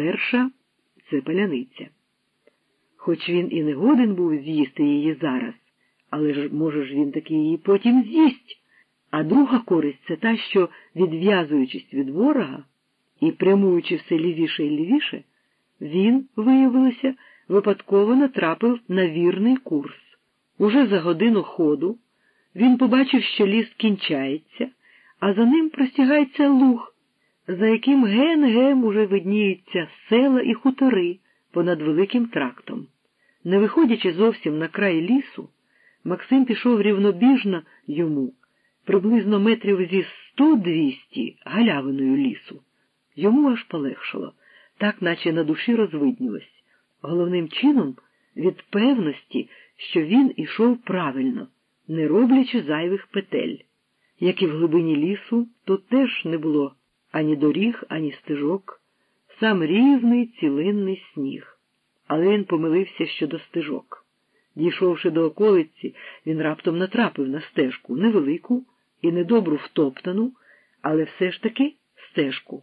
Перша це паляниця. Хоч він і не годен був з'їсти її зараз, але ж, може ж, він таки її потім з'їсть. А друга користь це та, що, відв'язуючись від ворога і прямуючи все лівіше і лівіше, він, виявилося, випадково натрапив на вірний курс. Уже за годину ходу він побачив, що ліс кінчається, а за ним простягається луг, за яким ген-гем уже видніються села і хутори понад великим трактом. Не виходячи зовсім на край лісу, Максим пішов рівнобіжно йому, приблизно метрів зі сто двісті галявиною лісу. Йому аж полегшало, так наче на душі розвиднілось, головним чином від певності, що він ішов правильно, не роблячи зайвих петель. Як і в глибині лісу, тут теж не було ані доріг, ані стежок, сам рівний цілинний сніг. Але він помилився щодо стежок. Дійшовши до околиці, він раптом натрапив на стежку невелику і недобру втоптану, але все ж таки стежку.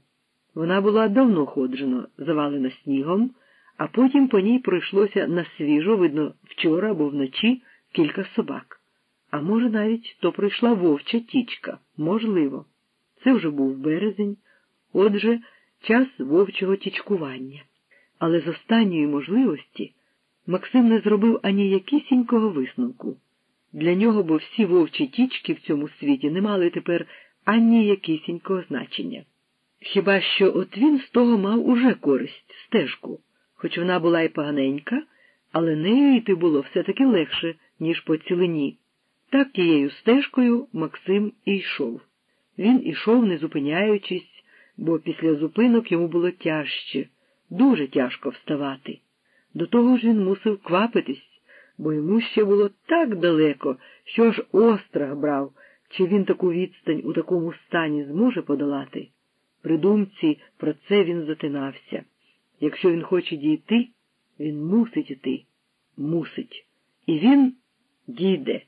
Вона була давно ходжена, завалена снігом, а потім по ній пройшлося на свіжо, видно, вчора або вночі кілька собак. А може, навіть то пройшла вовча тічка, можливо. Це вже був березень, отже, час вовчого тічкування. Але з останньої можливості Максим не зробив ані якісінького висновку. Для нього, бо всі вовчі тічки в цьому світі не мали тепер ані якісінького значення. Хіба що от він з того мав уже користь, стежку, хоч вона була й поганенька, але нею йти було все-таки легше, ніж по цілині. Так тією стежкою Максим і йшов. Він ішов, не зупиняючись, бо після зупинок йому було тяжче, дуже тяжко вставати. До того ж він мусив квапитись, бо йому ще було так далеко, що аж острах брав, чи він таку відстань у такому стані зможе подолати. При думці про це він затинався. Якщо він хоче дійти, він мусить іти, мусить. І він дійде.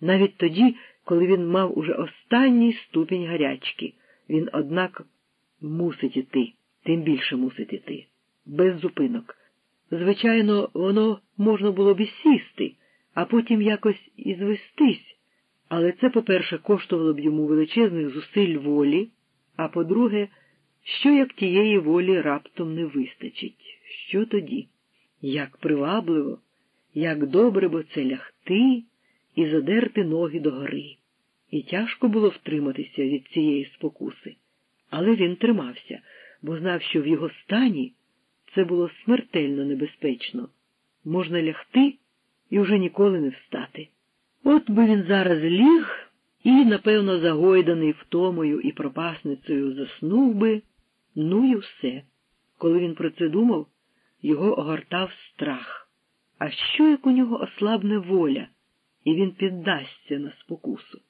Навіть тоді, коли він мав уже останній ступінь гарячки, він, однак, мусить іти, тим більше мусить іти, без зупинок. Звичайно, воно можна було б і сісти, а потім якось і звестись. Але це, по-перше, коштувало б йому величезних зусиль волі, а по-друге, що як тієї волі раптом не вистачить? Що тоді? Як привабливо, як добре бо це лягти і задерти ноги догори. І тяжко було втриматися від цієї спокуси. Але він тримався, бо знав, що в його стані це було смертельно небезпечно. Можна лягти і вже ніколи не встати. От би він зараз ліг і, напевно, загойданий втомою і пропасницею заснув би, ну і все. Коли він про це думав, його огортав страх. А що як у нього ослабне воля, і він піддасться на спокусу?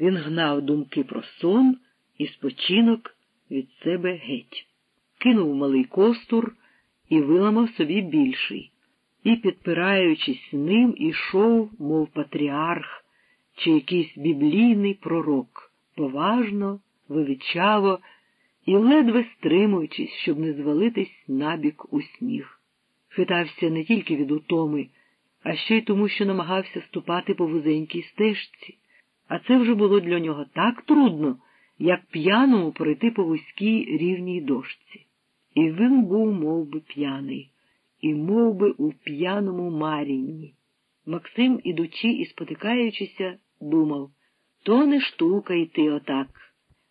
Він гнав думки про сон і спочинок від себе геть, кинув малий костур і виламав собі більший, і, підпираючись ним, ішов, мов патріарх чи якийсь біблійний пророк, поважно, величаво і ледве стримуючись, щоб не звалитись набік у сніг. Хитався не тільки від утоми, а ще й тому, що намагався ступати по вузенькій стежці. А це вже було для нього так трудно, як п'яному пройти по вузькій рівній дошці. І він був мов би, п'яний, і мов би, у п'яному марінні. Максим, ідучи і спотикаючися, думав то не штука йти отак,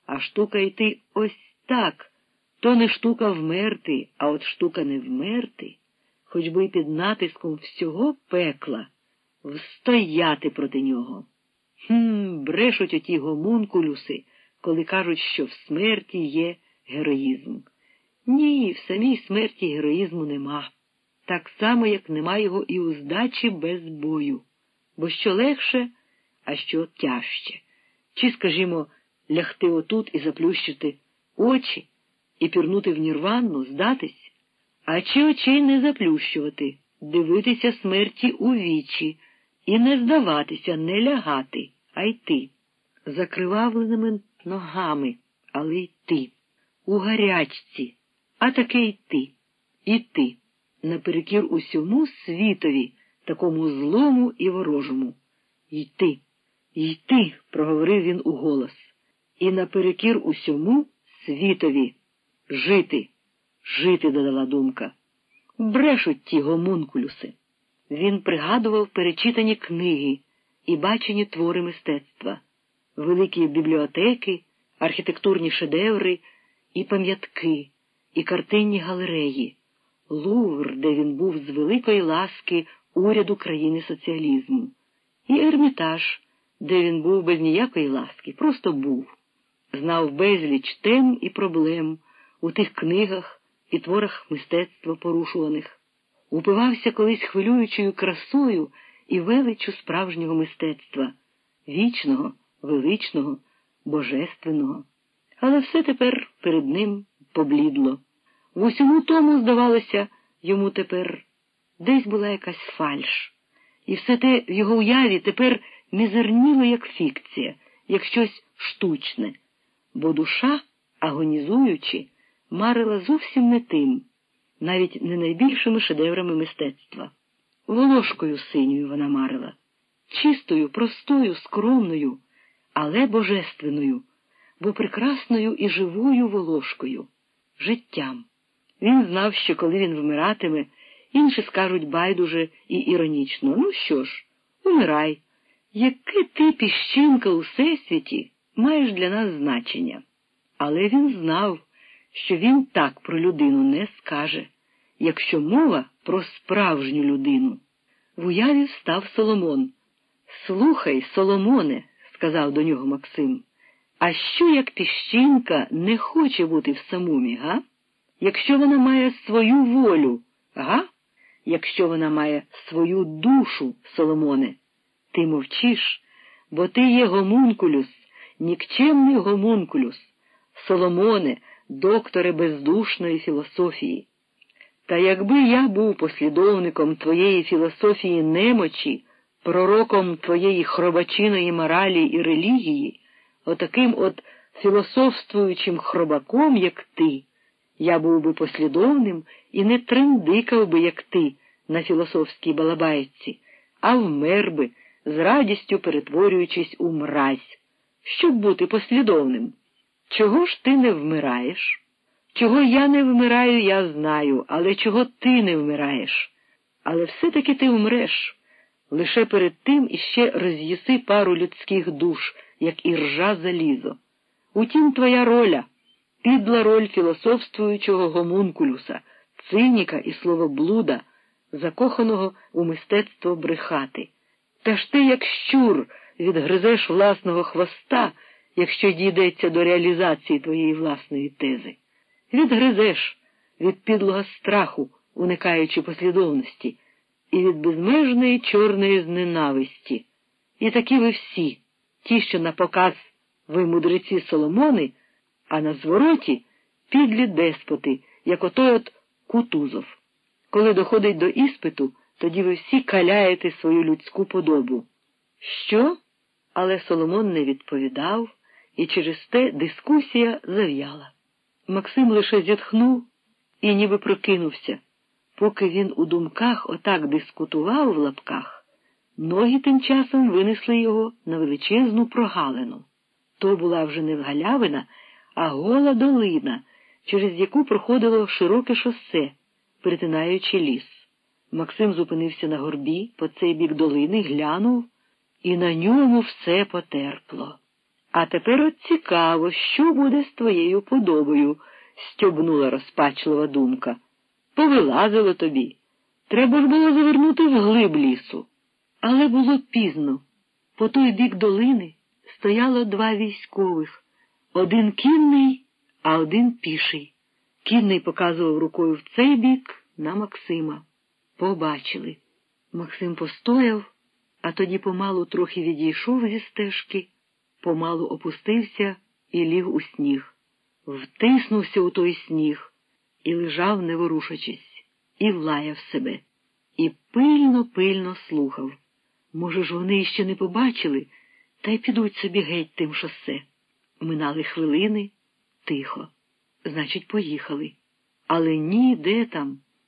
а штука йти ось так. То не штука вмерти, а от штука не вмерти, хоч би під натиском всього пекла, встояти проти нього. Хм, брешуть оті гомункулюси, коли кажуть, що в смерті є героїзм. Ні, в самій смерті героїзму нема, так само, як нема його і у здачі без бою, бо що легше, а що тяжче. Чи, скажімо, лягти отут і заплющити очі і пірнути в нірванну, здатись, а чи очей не заплющувати, дивитися смерті у вічі і не здаватися, не лягати, а йти, закривавленими ногами, але йти, у гарячці, а таки йти. іти, наперекір усьому світові, такому злому і ворожому. Йти, йти, проговорив він у голос. І наперекір усьому світові. Жити, жити, додала думка. Брешуть ті гомункулюси. Він пригадував перечитані книги і бачені твори мистецтва, великі бібліотеки, архітектурні шедеври і пам'ятки, і картинні галереї, Лувр, де він був з великої ласки уряду країни соціалізму, і Ермітаж, де він був без ніякої ласки, просто був, знав безліч тем і проблем у тих книгах і творах мистецтва порушуваних, упивався колись хвилюючою красою і величчю справжнього мистецтва, вічного, величного, божественного. Але все тепер перед ним поблідло. В усьому тому, здавалося, йому тепер десь була якась фальш, і все те в його уяві тепер мізерніло, як фікція, як щось штучне, бо душа, агонізуючи, марила зовсім не тим, навіть не найбільшими шедеврами мистецтва. Волошкою синьою вона марила, чистою, простою, скромною, але божественною, бо прекрасною і живою волошкою, життям. Він знав, що коли він вмиратиме, інші скажуть байдуже і іронічно ну що ж, умирай. Яке ти, піщинка у всесвіті, маєш для нас значення? Але він знав, що він так про людину не скаже, якщо мова про справжню людину. В уяві став Соломон. Слухай, Соломоне, сказав до нього Максим, а що як піщинка не хоче бути в самумі, га? Якщо вона має свою волю, га? Якщо вона має свою душу, Соломоне, ти мовчиш, бо ти є гомункулюс, нікчемний гомункулюс, Соломоне, докторе бездушної філософії. Та якби я був послідовником твоєї філософії немочі, пророком твоєї хробачиної моралі і релігії, отаким от філософствуючим хробаком, як ти, я був би послідовним і не трендикав би, як ти, на філософській балабайці, а вмер би, з радістю перетворюючись у мразь, щоб бути послідовним. Чого ж ти не вмираєш? Чого я не вмираю, я знаю, але чого ти не вмираєш? Але все-таки ти вмреш. Лише перед тим іще роз'їси пару людських душ, як і ржа залізо. Утім, твоя роля, підла роль філософствуючого гомункулюса, циніка і словоблуда, закоханого у мистецтво брехати. Та ж ти, як щур, відгризеш власного хвоста, якщо дійдеться до реалізації твоєї власної тези. Відгризеш від підлого страху, уникаючи послідовності, і від безмежної чорної зненависті. І такі ви всі, ті, що на показ ви мудреці Соломони, а на звороті підлі деспоти, як отой от Кутузов. Коли доходить до іспиту, тоді ви всі каляєте свою людську подобу. Що? Але Соломон не відповідав, і через те дискусія зав'яла. Максим лише зітхнув і ніби прокинувся. Поки він у думках отак дискутував в лапках, ноги тим часом винесли його на величезну прогалину. То була вже не галявина, а гола долина, через яку проходило широке шосе, перетинаючи ліс. Максим зупинився на горбі по цей бік долини, глянув, і на ньому все потерпло. А тепер от цікаво, що буде з твоєю подобою, стьобнула розпачлива думка. Повилазило тобі. Треба ж було завернути вглиб лісу. Але було пізно. По той бік долини стояло два військових один кінний, а один піший. Кінний показував рукою в цей бік на Максима. Побачили. Максим постояв, а тоді помалу трохи відійшов зі стежки, помалу опустився і ліг у сніг, втиснувся у той сніг і лежав, не ворушачись, і влаяв себе, і пильно, пильно слухав. Може ж, вони іще не побачили, та й підуть собі геть тим шосе. Минали хвилини тихо. Значить, поїхали. Але ні, де там.